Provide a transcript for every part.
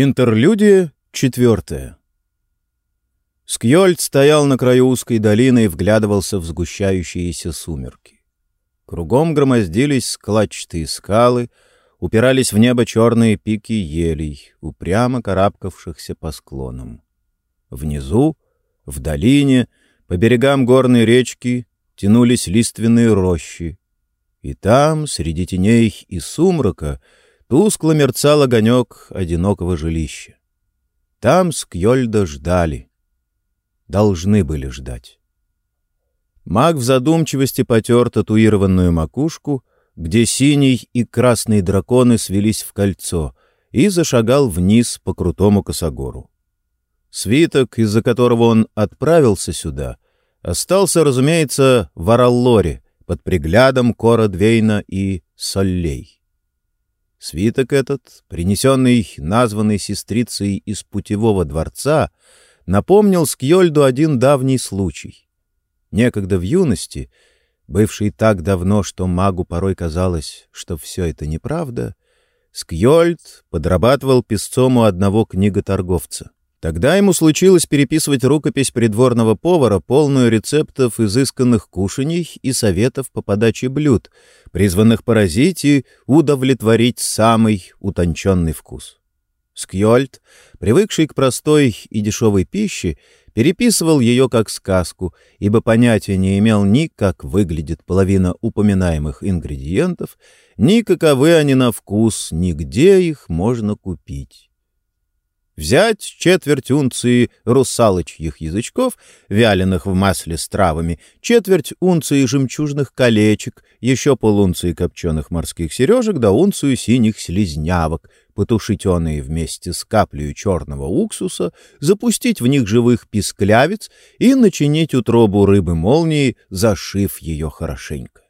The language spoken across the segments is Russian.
Интерлюдия четвертая. Скьольд стоял на краю узкой долины и вглядывался в сгущающиеся сумерки. Кругом громоздились складчатые скалы, упирались в небо черные пики елей, упрямо карабкавшихся по склонам. Внизу, в долине, по берегам горной речки тянулись лиственные рощи. И там, среди теней и сумрака, Тускло мерцал огонек одинокого жилища. Там Скьольда ждали. Должны были ждать. Маг в задумчивости потер татуированную макушку, где синий и красный драконы свелись в кольцо, и зашагал вниз по крутому косогору. Свиток, из-за которого он отправился сюда, остался, разумеется, в Араллоре, под приглядом Кора Двейна и Соллей. Свиток этот, принесенный названной сестрицей из путевого дворца, напомнил Скьольду один давний случай. Некогда в юности, бывший так давно, что магу порой казалось, что все это неправда, Скьольд подрабатывал песцом у одного книготорговца. Тогда ему случилось переписывать рукопись придворного повара, полную рецептов изысканных кушаний и советов по подаче блюд, призванных поразить и удовлетворить самый утонченный вкус. Скьольд, привыкший к простой и дешевой пище, переписывал ее как сказку, ибо понятия не имел ни как выглядит половина упоминаемых ингредиентов, ни каковы они на вкус, ни где их можно купить. Взять четверть унции русалочьих язычков, вяленых в масле с травами, четверть унции жемчужных колечек, еще полунции копченых морских сережек да унцию синих слизнявок, потушить оные вместе с каплей черного уксуса, запустить в них живых писклявец и начинить утробу рыбы-молнии, зашив ее хорошенько.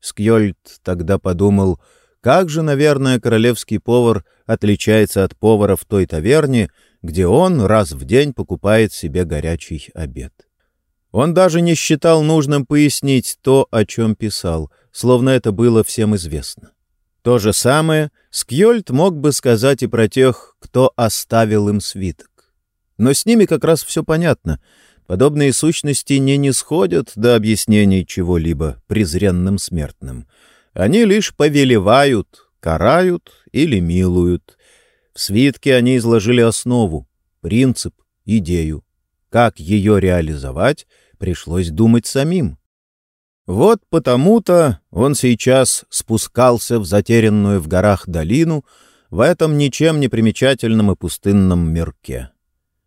Скьольд тогда подумал — как же, наверное, королевский повар отличается от повара в той таверне, где он раз в день покупает себе горячий обед. Он даже не считал нужным пояснить то, о чем писал, словно это было всем известно. То же самое Скьольд мог бы сказать и про тех, кто оставил им свиток. Но с ними как раз все понятно. Подобные сущности не нисходят до объяснений чего-либо презренным смертным — они лишь повелевают, карают или милуют. В свитке они изложили основу, принцип, идею. Как ее реализовать, пришлось думать самим. Вот потому-то он сейчас спускался в затерянную в горах долину в этом ничем не примечательном и пустынном мирке.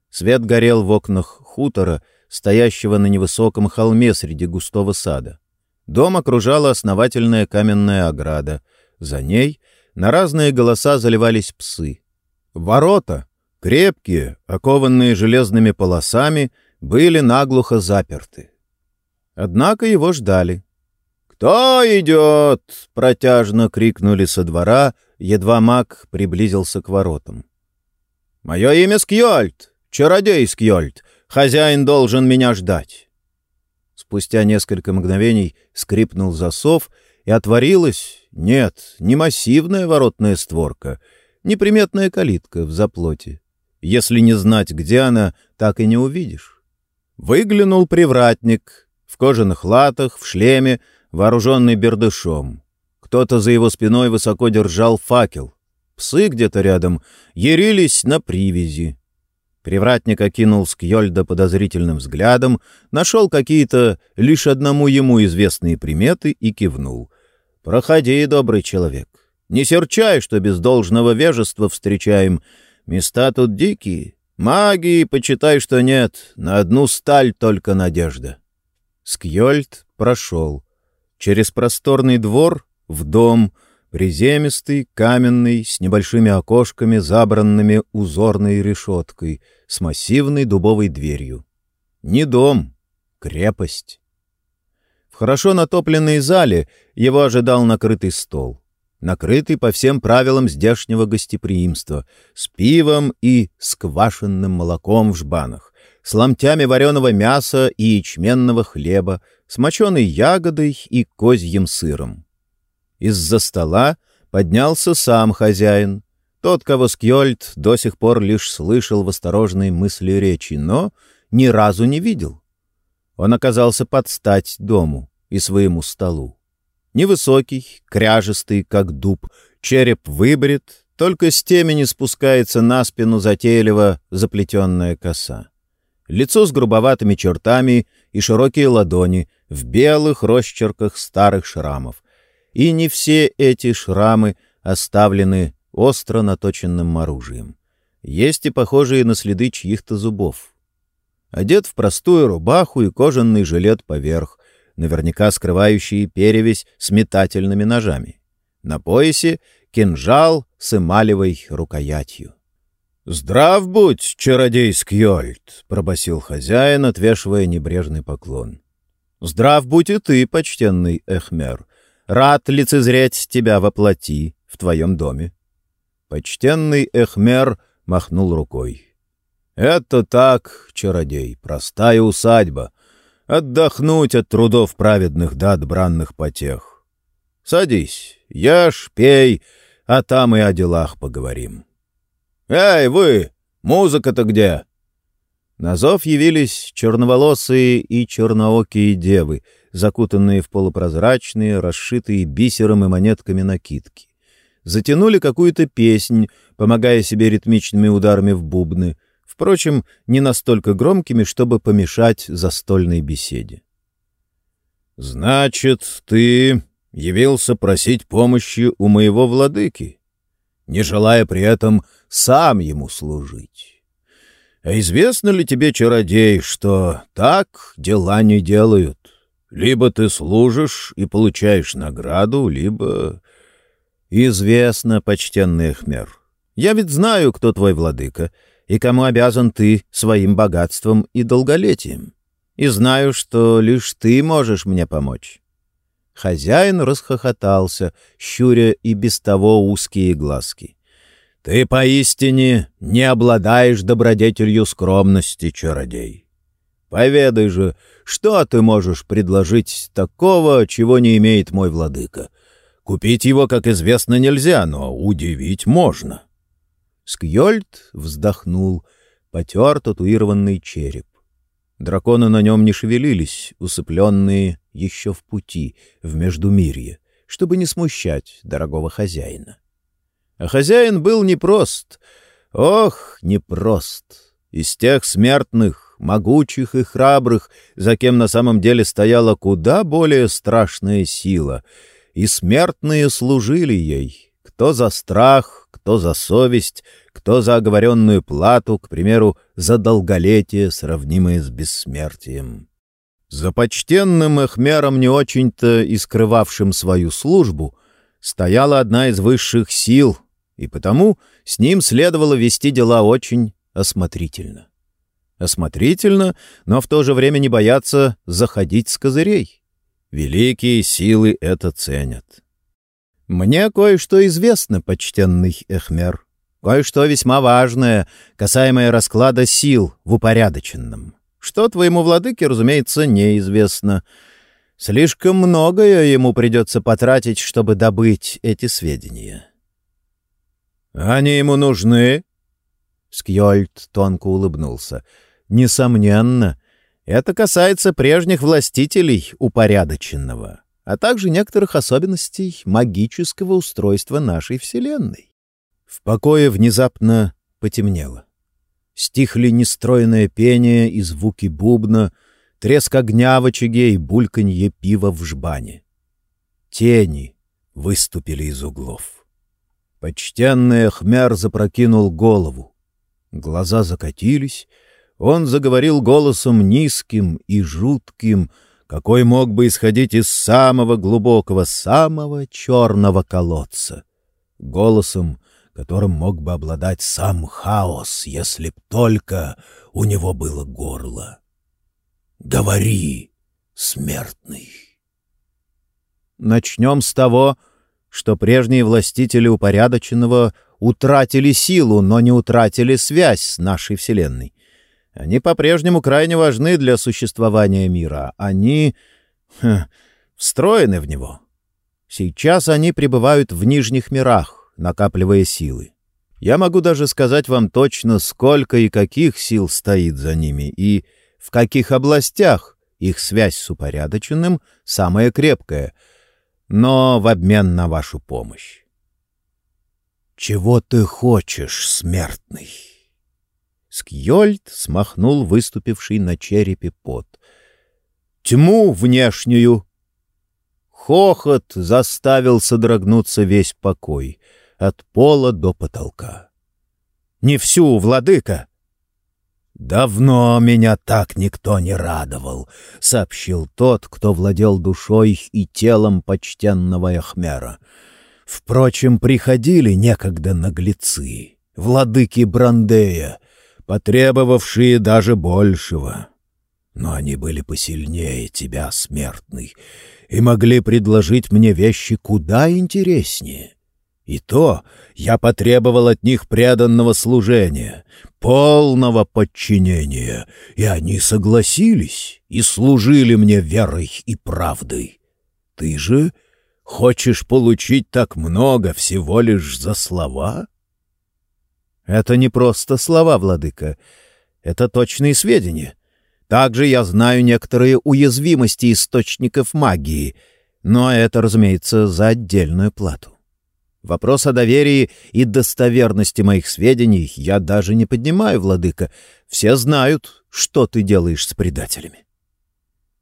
Свет горел в окнах хутора, стоящего на невысоком холме среди густого сада. Дом окружала основательная каменная ограда. За ней на разные голоса заливались псы. Ворота, крепкие, окованные железными полосами, были наглухо заперты. Однако его ждали. «Кто идет?» — протяжно крикнули со двора, едва маг приблизился к воротам. «Мое имя Скьольд, чародей Скьольд. Хозяин должен меня ждать». Спустя несколько мгновений скрипнул засов, и отворилась, нет, не массивная воротная створка, неприметная калитка в заплоте. Если не знать, где она, так и не увидишь. Выглянул привратник в кожаных латах, в шлеме, вооруженный бердышом. Кто-то за его спиной высоко держал факел. Псы где-то рядом ярились на привязи. Привратник окинул Скьольда подозрительным взглядом, нашел какие-то лишь одному ему известные приметы и кивнул. «Проходи, добрый человек. Не серчай, что без должного вежества встречаем. Места тут дикие. Магии, почитай, что нет. На одну сталь только надежда». Скьольд прошел. Через просторный двор — в дом — Приземистый, каменный, с небольшими окошками, забранными узорной решеткой, с массивной дубовой дверью. Не дом, крепость. В хорошо натопленной зале его ожидал накрытый стол. Накрытый по всем правилам здешнего гостеприимства, с пивом и с квашенным молоком в жбанах, с ломтями вареного мяса и ячменного хлеба, с моченой ягодой и козьим сыром. Из-за стола поднялся сам хозяин. Тот, кого Скьольд до сих пор лишь слышал в осторожной мысли речи, но ни разу не видел. Он оказался под стать дому и своему столу. Невысокий, кряжестый, как дуб, череп выбрит, только с темени спускается на спину затейливо заплетенная коса. Лицо с грубоватыми чертами и широкие ладони в белых росчерках старых шрамов. И не все эти шрамы оставлены остро наточенным оружием. Есть и похожие на следы чьих-то зубов. Одет в простую рубаху и кожаный жилет поверх, наверняка скрывающий перевязь с метательными ножами. На поясе кинжал с эмалевой рукоятью. «Здрав будь, чародей Скьольд!» — пробасил хозяин, отвешивая небрежный поклон. «Здрав будь и ты, почтенный Эхмер! Рад лицезреть тебя во плоти в твоем доме!» Почтенный Эхмер махнул рукой. «Это так, чародей, простая усадьба. Отдохнуть от трудов праведных да от бранных потех. Садись, ешь, пей, а там и о делах поговорим». «Эй, вы! Музыка-то где?» На зов явились черноволосые и черноокие девы, закутанные в полупрозрачные, расшитые бисером и монетками накидки. Затянули какую-то песнь, помогая себе ритмичными ударами в бубны, впрочем, не настолько громкими, чтобы помешать застольной беседе. «Значит, ты явился просить помощи у моего владыки?» не желая при этом сам ему служить. А известно ли тебе, чародей, что так дела не делают? Либо ты служишь и получаешь награду, либо... Известно, почтенный Эхмер. Я ведь знаю, кто твой владыка, и кому обязан ты своим богатством и долголетием. И знаю, что лишь ты можешь мне помочь. Хозяин расхохотался, щуря и без того узкие глазки. — Ты поистине не обладаешь добродетелью скромности, чародей. Поведай же, что ты можешь предложить такого, чего не имеет мой владыка? Купить его, как известно, нельзя, но удивить можно. Скьольд вздохнул, потер татуированный череп. Драконы на нем не шевелились, усыпленные еще в пути, в Междумирье, чтобы не смущать дорогого хозяина. А хозяин был непрост. Ох, непрост. Из тех смертных, могучих и храбрых, за кем на самом деле стояла куда более страшная сила, и смертные служили ей, кто за страх, кто за совесть, кто за оговоренную плату, к примеру, за долголетие, сравнимое с бессмертием. За почтенным эхмером, не очень-то и скрывавшим свою службу, стояла одна из высших сил, и потому с ним следовало вести дела очень осмотрительно. Осмотрительно, но в то же время не бояться заходить с козырей. Великие силы это ценят. Мне кое-что известно, почтенный Эхмер, кое-что весьма важное, касаемое расклада сил в упорядоченном. Что твоему владыке, разумеется, неизвестно. Слишком многое ему придется потратить, чтобы добыть эти сведения. — Они ему нужны? Скьольд тонко улыбнулся. — Несомненно. Это касается прежних властителей упорядоченного, а также некоторых особенностей магического устройства нашей Вселенной. В покое внезапно потемнело. Стихли нестроенное пение и звуки бубна, треск огня в очаге и бульканье пива в жбане. Тени выступили из углов. Почтенный Хмер запрокинул голову. Глаза закатились, он заговорил голосом низким и жутким, какой мог бы исходить из самого глубокого, самого черного колодца. Голосом, которым мог бы обладать сам хаос, если б только у него было горло. «Говори, смертный!» Начнем с того, что прежние властители упорядоченного утратили силу, но не утратили связь с нашей Вселенной. Они по-прежнему крайне важны для существования мира. Они ха, встроены в него. Сейчас они пребывают в нижних мирах, накапливая силы. Я могу даже сказать вам точно, сколько и каких сил стоит за ними, и в каких областях их связь с упорядоченным самая крепкая, но в обмен на вашу помощь. «Чего ты хочешь, смертный?» Скьольд смахнул выступивший на черепе пот. «Тьму внешнюю!» Хохот заставил содрогнуться весь покой, от пола до потолка. «Не всю, владыка!» «Давно меня так никто не радовал», — сообщил тот, кто владел душой и телом почтенного Эхмера. «Впрочем, приходили некогда наглецы, владыки Брандея, потребовавшие даже большего. Но они были посильнее тебя, смертный, и могли предложить мне вещи куда интереснее. И то я потребовал от них преданного служения, полного подчинения, и они согласились и служили мне верой и правдой. Ты же хочешь получить так много всего лишь за слова?» Это не просто слова, владыка. Это точные сведения. Также я знаю некоторые уязвимости источников магии, но это, разумеется, за отдельную плату. Вопрос о доверии и достоверности моих сведений я даже не поднимаю, владыка. Все знают, что ты делаешь с предателями.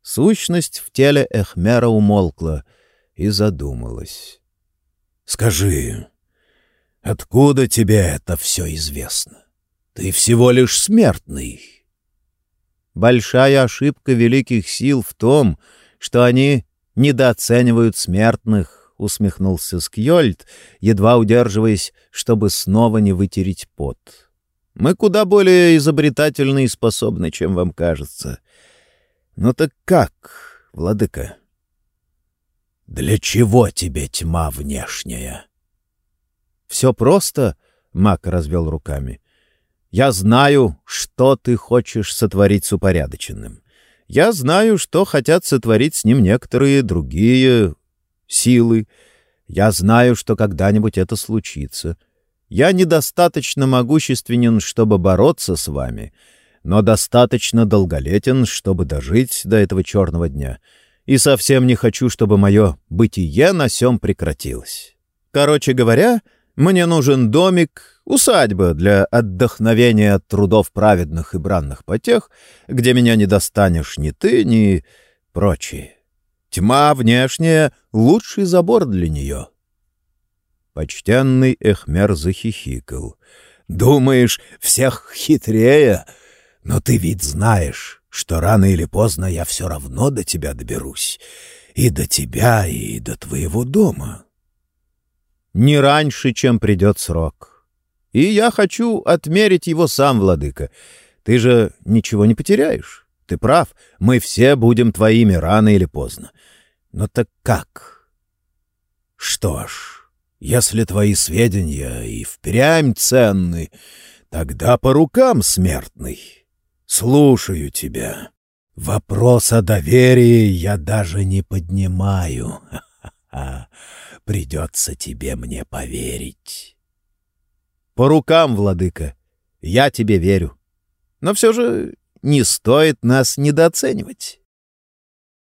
Сущность в теле Эхмера умолкла и задумалась. — Скажи, Откуда тебе это все известно? Ты всего лишь смертный. Большая ошибка великих сил в том, что они недооценивают смертных, усмехнулся Скьольд, едва удерживаясь, чтобы снова не вытереть пот. Мы куда более изобретательны и способны, чем вам кажется. Ну так как, владыка? Для чего тебе тьма внешняя? Все просто, — Мак развел руками. Я знаю, что ты хочешь сотворить с упорядоченным. Я знаю, что хотят сотворить с ним некоторые другие силы. Я знаю, что когда-нибудь это случится. Я недостаточно могущественен, чтобы бороться с вами, но достаточно долголетен, чтобы дожить до этого черного дня. И совсем не хочу, чтобы мое бытие на сём прекратилось. Короче говоря, мне нужен домик, усадьба для отдохновения от трудов праведных и бранных потех, где меня не достанешь ни ты, ни прочие. Тьма внешняя — лучший забор для нее. Почтенный Эхмер захихикал. «Думаешь, всех хитрее? Но ты ведь знаешь, что рано или поздно я все равно до тебя доберусь. И до тебя, и до твоего дома не раньше, чем придет срок. И я хочу отмерить его сам, владыка. Ты же ничего не потеряешь. Ты прав, мы все будем твоими рано или поздно. Но так как? Что ж, если твои сведения и впрямь ценны, тогда по рукам, смертный. Слушаю тебя. Вопрос о доверии я даже не поднимаю. Ха-ха придется тебе мне поверить. — По рукам, владыка, я тебе верю. Но все же не стоит нас недооценивать.